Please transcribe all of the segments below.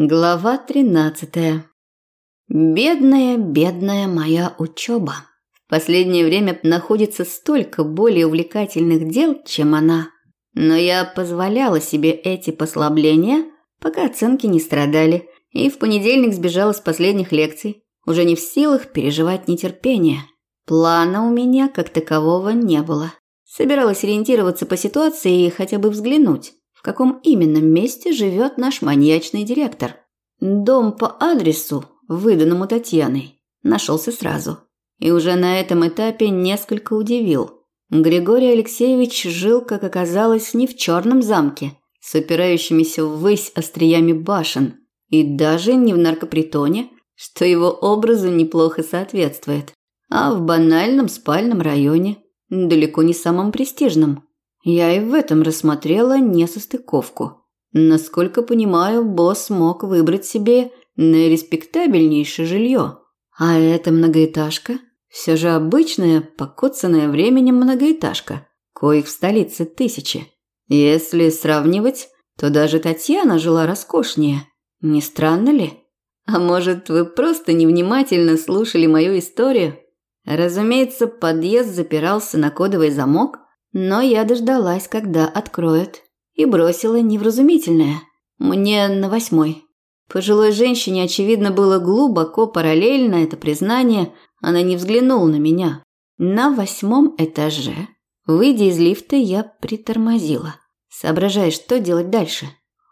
Глава 13. Бедная, бедная моя учеба. В последнее время находится столько более увлекательных дел, чем она. Но я позволяла себе эти послабления, пока оценки не страдали, и в понедельник сбежала с последних лекций, уже не в силах переживать нетерпение. Плана у меня как такового не было. Собиралась ориентироваться по ситуации и хотя бы взглянуть, каком именно месте живет наш маньячный директор. Дом по адресу, выданному Татьяной, нашелся сразу. И уже на этом этапе несколько удивил. Григорий Алексеевич жил, как оказалось, не в черном замке, с упирающимися ввысь остриями башен, и даже не в наркопритоне, что его образу неплохо соответствует, а в банальном спальном районе, далеко не самом престижном. Я и в этом рассмотрела несостыковку. Насколько понимаю, босс мог выбрать себе наиреспектабельнейшее жилье. А эта многоэтажка все же обычная, покоцанная временем многоэтажка, коих в столице тысячи. Если сравнивать, то даже Татьяна жила роскошнее. Не странно ли? А может, вы просто невнимательно слушали мою историю? Разумеется, подъезд запирался на кодовый замок – но я дождалась, когда откроют, и бросила невразумительное. Мне на восьмой. Пожилой женщине, очевидно, было глубоко параллельно это признание, она не взглянула на меня. На восьмом этаже, выйдя из лифта, я притормозила, соображая, что делать дальше.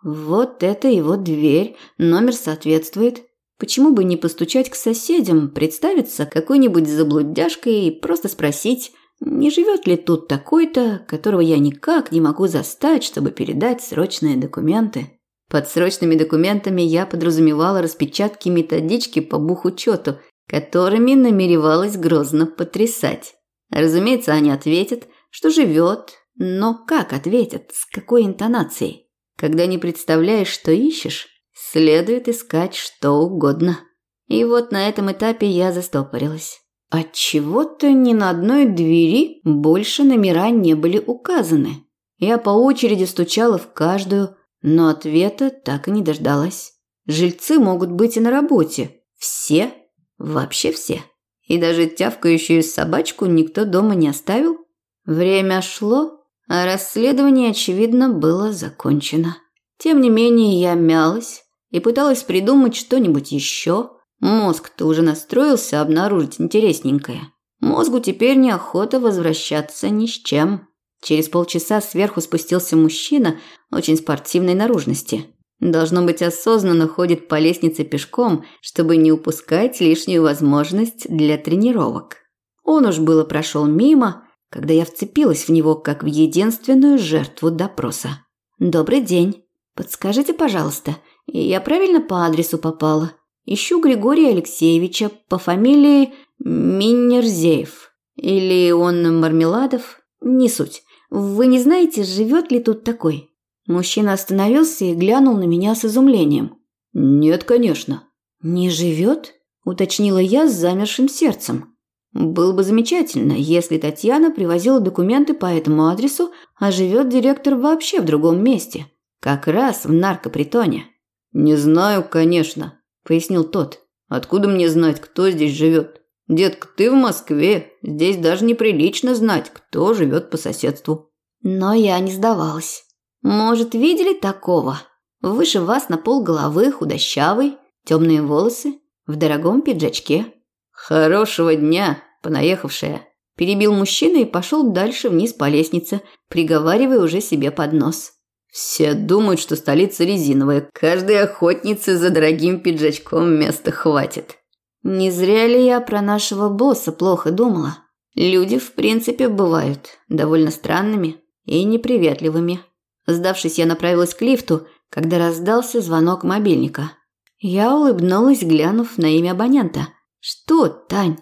Вот это его дверь, номер соответствует. Почему бы не постучать к соседям, представиться какой-нибудь заблудяшкой и просто спросить, не живет ли тут такой-то, которого я никак не могу застать, чтобы передать срочные документы? Под срочными документами я подразумевала распечатки методички по бухучету, которыми намеревалась грозно потрясать. Разумеется, они ответят, что живет, но как ответят, с какой интонацией? Когда не представляешь, что ищешь, следует искать что угодно. И вот на этом этапе я застопорилась. Отчего-то ни на одной двери больше номера не были указаны. Я по очереди стучала в каждую, но ответа так и не дождалась. Жильцы могут быть и на работе. Все? Вообще все. И даже тявкающую собачку никто дома не оставил. Время шло, а расследование, очевидно, было закончено. Тем не менее, я мялась и пыталась придумать что-нибудь еще, Мозг-то уже настроился обнаружить интересненькое. Мозгу теперь неохота возвращаться ни с чем. Через полчаса сверху спустился мужчина очень спортивной наружности. Должно быть, осознанно ходит по лестнице пешком, чтобы не упускать лишнюю возможность для тренировок. Он уж было прошел мимо, когда я вцепилась в него как в единственную жертву допроса. «Добрый день. Подскажите, пожалуйста, я правильно по адресу попала?» Ищу Григория Алексеевича по фамилии Миннерзеев. Или он Мармеладов? Не суть. Вы не знаете, живет ли тут такой? Мужчина остановился и глянул на меня с изумлением. Нет, конечно. Не живет? Уточнила я с замершим сердцем. Было бы замечательно, если Татьяна привозила документы по этому адресу, а живет директор вообще в другом месте. Как раз в наркопритоне. Не знаю, конечно, пояснил тот. Откуда мне знать, кто здесь живет? Детка, ты в Москве. Здесь даже неприлично знать, кто живет по соседству. Но я не сдавалась. Может, видели такого? Выше вас на пол головы, худощавый, темные волосы, в дорогом пиджачке. Хорошего дня, понаехавшая. Перебил мужчина и пошел дальше вниз по лестнице, приговаривая уже себе под нос. Все думают, что столица резиновая. Каждой охотнице за дорогим пиджачком места хватит. Не зря ли я про нашего босса плохо думала? Люди, в принципе, бывают довольно странными и неприветливыми. Сдавшись, я направилась к лифту, когда раздался звонок мобильника. Я улыбнулась, глянув на имя абонента. «Что, Тань?»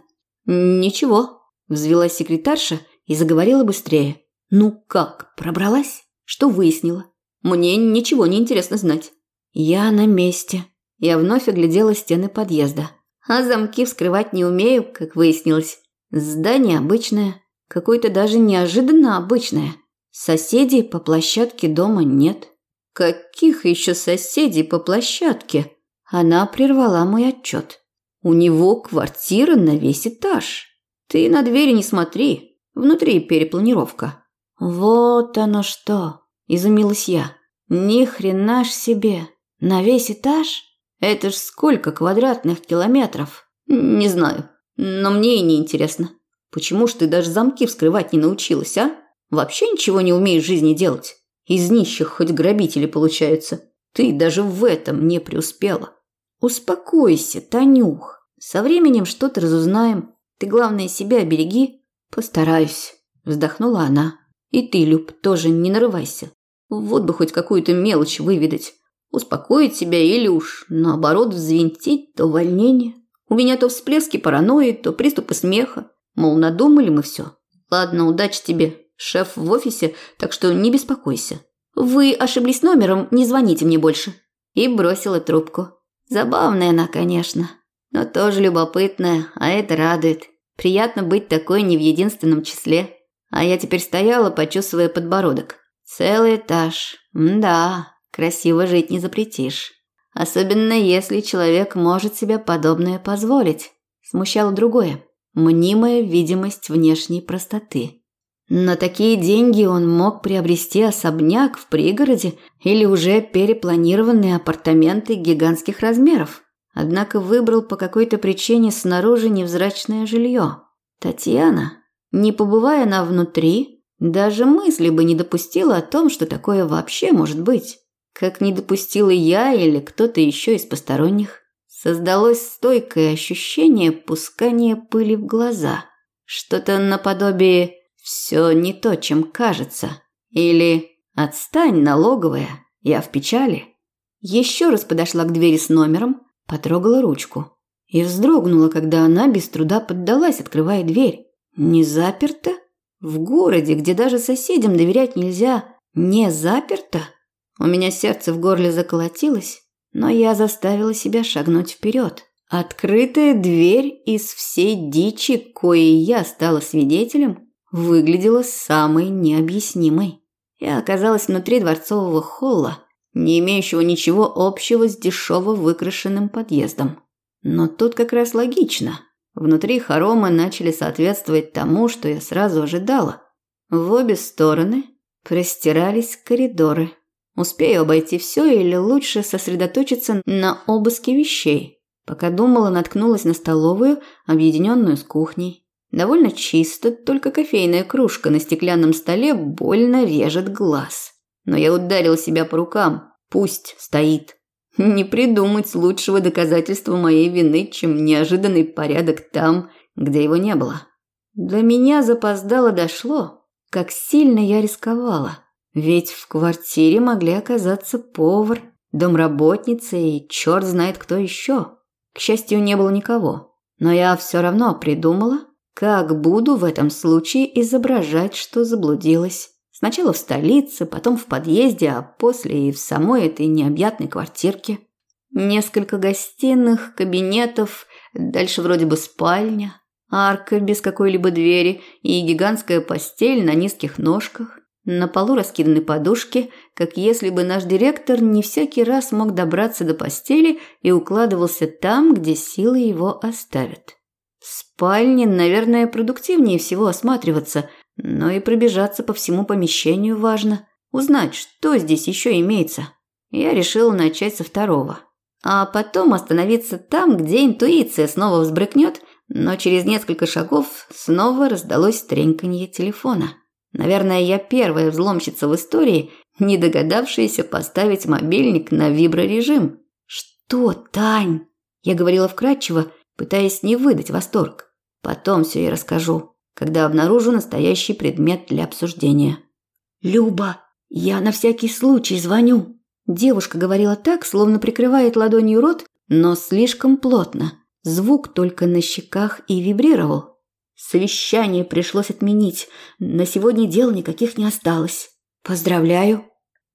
«Ничего», – взвелась секретарша и заговорила быстрее. «Ну как, пробралась? Что выяснила?» Мне ничего не интересно знать. Я на месте. Я вновь оглядела стены подъезда. А замки вскрывать не умею, как выяснилось. Здание обычное, какое-то даже неожиданно обычное. Соседей по площадке дома нет. Каких еще соседей по площадке? Она прервала мой отчет. У него квартира на весь этаж. Ты на двери не смотри, внутри перепланировка. Вот оно что, изумилась я. Ни хрена ж себе. На весь этаж? Это ж сколько квадратных километров? Не знаю, но мне и не интересно. Почему ж ты даже замки вскрывать не научилась, а? Вообще ничего не умеешь в жизни делать. Из нищих хоть грабители получаются. Ты даже в этом не преуспела. Успокойся, Танюх. Со временем что-то разузнаем. Ты, главное, себя береги. Постараюсь. Вздохнула она. И ты, Люб, тоже не нарывайся. Вот бы хоть какую-то мелочь выведать. Успокоить себя или уж, наоборот, взвинтить то увольнение. У меня то всплески паранойи, то приступы смеха. Мол, надумали мы все. Ладно, удачи тебе. Шеф в офисе, так что не беспокойся. Вы ошиблись номером, не звоните мне больше. И бросила трубку. Забавная она, конечно, но тоже любопытная, а это радует. Приятно быть такой не в единственном числе. А я теперь стояла, почесывая подбородок. Целый этаж. да, красиво жить не запретишь. Особенно если человек может себе подобное позволить. Смущало другое. Мнимая видимость внешней простоты. На такие деньги он мог приобрести особняк в пригороде или уже перепланированные апартаменты гигантских размеров. Однако выбрал по какой-то причине снаружи невзрачное жилье. Татьяна, не побывая она внутри, даже мысли бы не допустила о том, что такое вообще может быть. Как не допустила я или кто-то еще из посторонних. Создалось стойкое ощущение пускания пыли в глаза. Что-то наподобие «все не то, чем кажется» или «отстань, налоговая, я в печали». Еще раз подошла к двери с номером, потрогала ручку и вздрогнула, когда она без труда поддалась, открывая дверь. Не заперта? В городе, где даже соседям доверять нельзя, не заперта? У меня сердце в горле заколотилось, но я заставила себя шагнуть вперед. Открытая дверь из всей дичи, коей я стала свидетелем, выглядела самой необъяснимой. Я оказалась внутри дворцового холла, не имеющего ничего общего с дешево выкрашенным подъездом. Но тут как раз логично. Внутри хоромы начали соответствовать тому, что я сразу ожидала. В обе стороны простирались коридоры – Успею обойти все или лучше сосредоточиться на обыске вещей. Пока думала, наткнулась на столовую, объединенную с кухней. Довольно чисто, только кофейная кружка на стеклянном столе больно режет глаз. Но я ударил себя по рукам. Пусть стоит. Не придумать лучшего доказательства моей вины, чем неожиданный порядок там, где его не было. Для меня запоздало дошло, как сильно я рисковала. Ведь в квартире могли оказаться повар, домработница и черт знает кто еще. К счастью, не было никого. Но я все равно придумала, как буду в этом случае изображать, что заблудилась. Сначала в столице, потом в подъезде, а после и в самой этой необъятной квартирке. Несколько гостиных, кабинетов, дальше вроде бы спальня, арка без какой-либо двери и гигантская постель на низких ножках. На полу раскиданы подушки, как если бы наш директор не всякий раз мог добраться до постели и укладывался там, где силы его оставят. В спальне, наверное, продуктивнее всего осматриваться, но и пробежаться по всему помещению важно. Узнать, что здесь еще имеется. Я решила начать со второго. А потом остановиться там, где интуиция снова взбрыкнет, но через несколько шагов снова раздалось треньканье телефона. Наверное, я первая взломщица в истории, не догадавшаяся поставить мобильник на виброрежим. «Что, Тань?» Я говорила вкратчиво, пытаясь не выдать восторг. Потом все и расскажу, когда обнаружу настоящий предмет для обсуждения. «Люба, я на всякий случай звоню». Девушка говорила так, словно прикрывает ладонью рот, но слишком плотно. Звук только на щеках и вибрировал. Совещание пришлось отменить. На сегодня дел никаких не осталось. Поздравляю.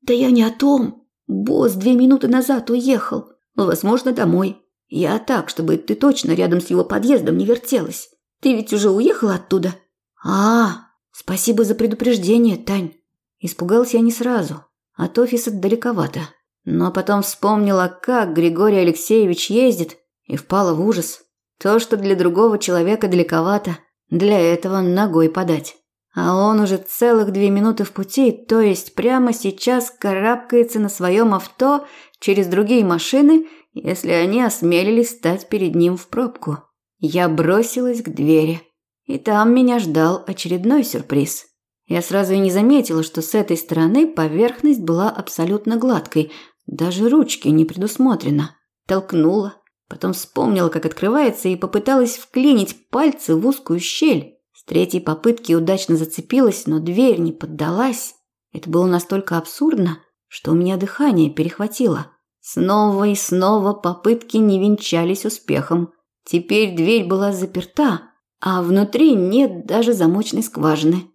Да я не о том. Босс две минуты назад уехал. Возможно, домой. Я так, чтобы ты точно рядом с его подъездом не вертелась. Ты ведь уже уехала оттуда? А, спасибо за предупреждение, Тань. Испугалась я не сразу. От офиса далековато. Но потом вспомнила, как Григорий Алексеевич ездит, и впала в ужас. То, что для другого человека далековато, для этого ногой подать. А он уже целых две минуты в пути, то есть прямо сейчас карабкается на своем авто через другие машины, если они осмелились стать перед ним в пробку. Я бросилась к двери. И там меня ждал очередной сюрприз. Я сразу и не заметила, что с этой стороны поверхность была абсолютно гладкой, даже ручки не предусмотрено. Толкнула, потом вспомнила, как открывается, и попыталась вклинить пальцы в узкую щель. С третьей попытки удачно зацепилась, но дверь не поддалась. Это было настолько абсурдно, что у меня дыхание перехватило. Снова и снова попытки не венчались успехом. Теперь дверь была заперта, а внутри нет даже замочной скважины.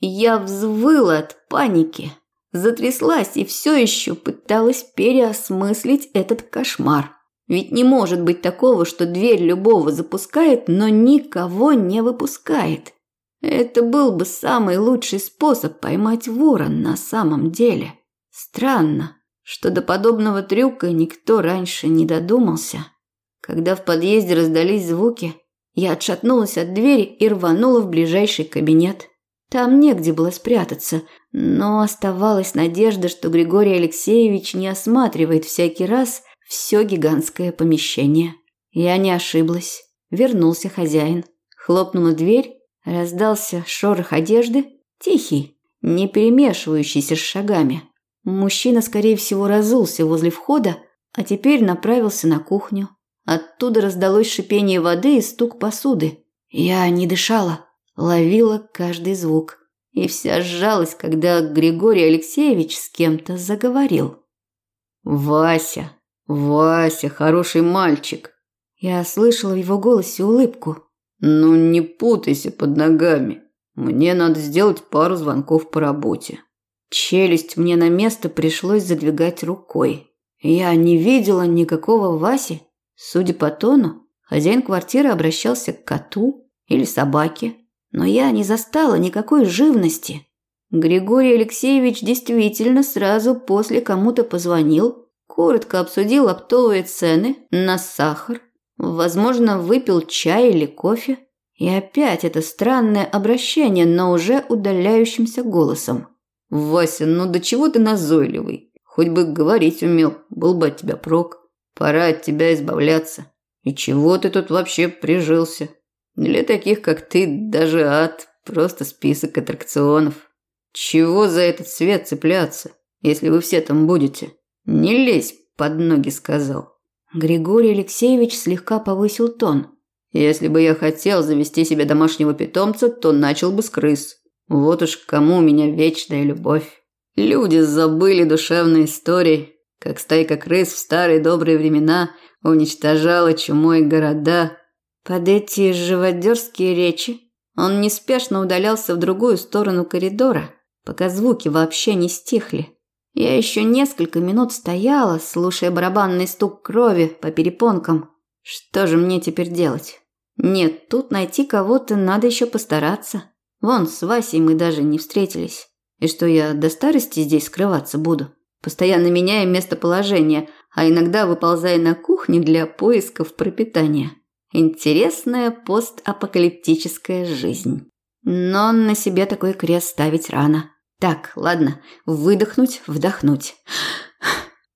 Я взвыла от паники, затряслась и все еще пыталась переосмыслить этот кошмар. Ведь не может быть такого, что дверь любого запускает, но никого не выпускает. Это был бы самый лучший способ поймать вора на самом деле. Странно, что до подобного трюка никто раньше не додумался. Когда в подъезде раздались звуки, я отшатнулась от двери и рванула в ближайший кабинет. Там негде было спрятаться, но оставалась надежда, что Григорий Алексеевич не осматривает всякий раз все гигантское помещение. Я не ошиблась. Вернулся хозяин. Хлопнула дверь, раздался шорох одежды, тихий, не перемешивающийся с шагами. Мужчина, скорее всего, разулся возле входа, а теперь направился на кухню. Оттуда раздалось шипение воды и стук посуды. Я не дышала, ловила каждый звук. И вся сжалась, когда Григорий Алексеевич с кем-то заговорил. «Вася, Вася, хороший мальчик!» Я слышала в его голосе улыбку. «Ну не путайся под ногами. Мне надо сделать пару звонков по работе». Челюсть мне на место пришлось задвигать рукой. Я не видела никакого Васи, Судя по тону, хозяин квартиры обращался к коту или собаке, но я не застала никакой живности. Григорий Алексеевич действительно сразу после кому-то позвонил, коротко обсудил оптовые цены на сахар, возможно, выпил чай или кофе. И опять это странное обращение, но уже удаляющимся голосом. «Вася, ну до чего ты назойливый? Хоть бы говорить умел, был бы от тебя прок». Пора от тебя избавляться. И чего ты тут вообще прижился? Для таких, как ты, даже ад – просто список аттракционов. Чего за этот свет цепляться, если вы все там будете? Не лезь под ноги, сказал. Григорий Алексеевич слегка повысил тон. Если бы я хотел завести себе домашнего питомца, то начал бы с крыс. Вот уж кому у меня вечная любовь. Люди забыли душевные истории, как стайка крыс в старые добрые времена уничтожала чумой города. Под эти живодерские речи он неспешно удалялся в другую сторону коридора, пока звуки вообще не стихли. Я еще несколько минут стояла, слушая барабанный стук крови по перепонкам. Что же мне теперь делать? Нет, тут найти кого-то надо еще постараться. Вон, с Васей мы даже не встретились. И что я до старости здесь скрываться буду? Постоянно меняя местоположение, а иногда выползая на кухню для поисков пропитания. Интересная постапокалиптическая жизнь. Но на себе такой крест ставить рано. Так, ладно, выдохнуть, вдохнуть.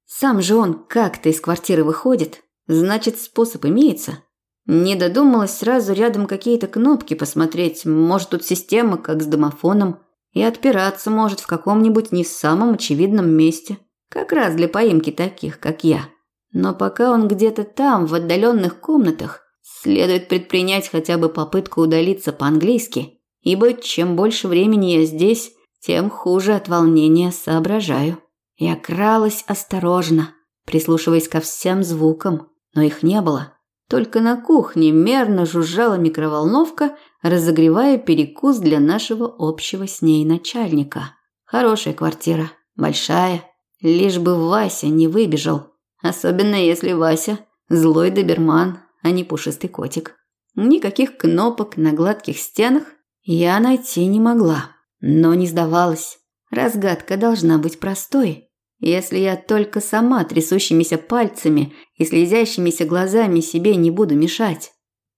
Сам же он как-то из квартиры выходит, значит, способ имеется. Не додумалась сразу рядом какие-то кнопки посмотреть, может, тут система, как с домофоном и отпираться может в каком-нибудь не самом очевидном месте. Как раз для поимки таких, как я. Но пока он где-то там, в отдаленных комнатах, следует предпринять хотя бы попытку удалиться по-английски, ибо чем больше времени я здесь, тем хуже от волнения соображаю. Я кралась осторожно, прислушиваясь ко всем звукам, но их не было. Только на кухне мерно жужжала микроволновка, разогревая перекус для нашего общего с ней начальника. Хорошая квартира, большая, лишь бы Вася не выбежал. Особенно если Вася злой доберман, а не пушистый котик. Никаких кнопок на гладких стенах я найти не могла, но не сдавалась. Разгадка должна быть простой. Если я только сама трясущимися пальцами и слезящимися глазами себе не буду мешать.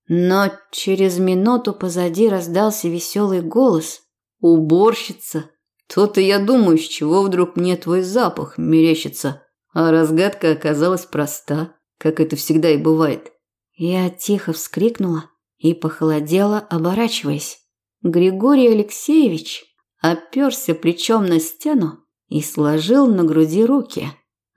Но через минуту позади раздался веселый голос. «Уборщица! То-то я думаю, с чего вдруг мне твой запах мерещится. А разгадка оказалась проста, как это всегда и бывает». Я тихо вскрикнула и похолодела, оборачиваясь. Григорий Алексеевич оперся плечом на стену и сложил на груди руки.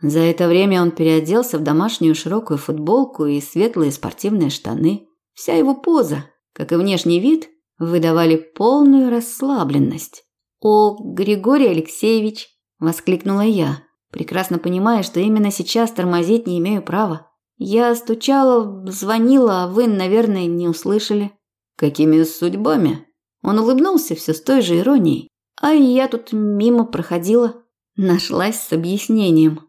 За это время он переоделся в домашнюю широкую футболку и светлые спортивные штаны. Вся его поза, как и внешний вид, выдавали полную расслабленность. «О, Григорий Алексеевич!» – воскликнула я, прекрасно понимая, что именно сейчас тормозить не имею права. Я стучала, звонила, а вы, наверное, не услышали. «Какими судьбами?» Он улыбнулся все с той же иронией. А я тут мимо проходила. Нашлась с объяснением.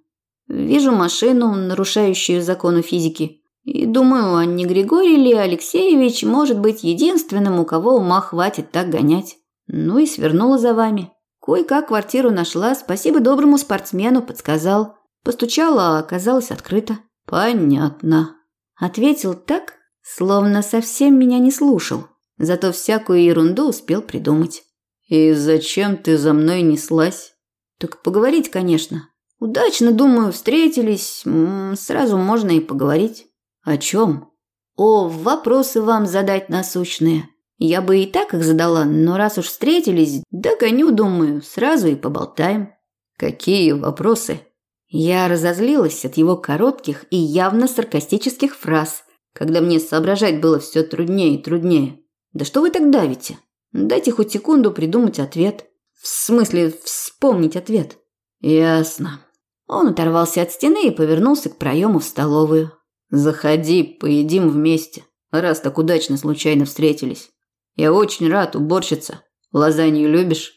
Вижу машину, нарушающую законы физики. И думаю, а не Григорий ли Алексеевич может быть единственным, у кого ума хватит так гонять. Ну и свернула за вами. Кое-как квартиру нашла, спасибо доброму спортсмену, подсказал. Постучала, а оказалось открыто. Понятно. Ответил так, словно совсем меня не слушал. Зато всякую ерунду успел придумать. «И зачем ты за мной неслась?» «Так поговорить, конечно. Удачно, думаю, встретились. Сразу можно и поговорить». «О чем?» «О, вопросы вам задать насущные. Я бы и так их задала, но раз уж встретились, догоню, думаю, сразу и поболтаем». «Какие вопросы?» Я разозлилась от его коротких и явно саркастических фраз, когда мне соображать было все труднее и труднее. «Да что вы так давите? Дайте хоть секунду придумать ответ. В смысле, вспомнить ответ». «Ясно». Он оторвался от стены и повернулся к проему в столовую. Заходи, поедим вместе, раз так удачно случайно встретились. Я очень рад, уборщица. Лазанью любишь?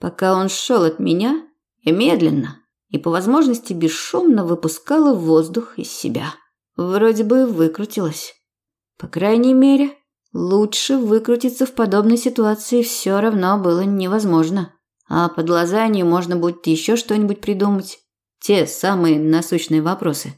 Пока он шел от меня, я медленно и по возможности бесшумно выпускала воздух из себя. Вроде бы выкрутилась. По крайней мере, лучше выкрутиться в подобной ситуации все равно было невозможно. А под лазанью можно будет еще что-нибудь придумать. Те самые насущные вопросы.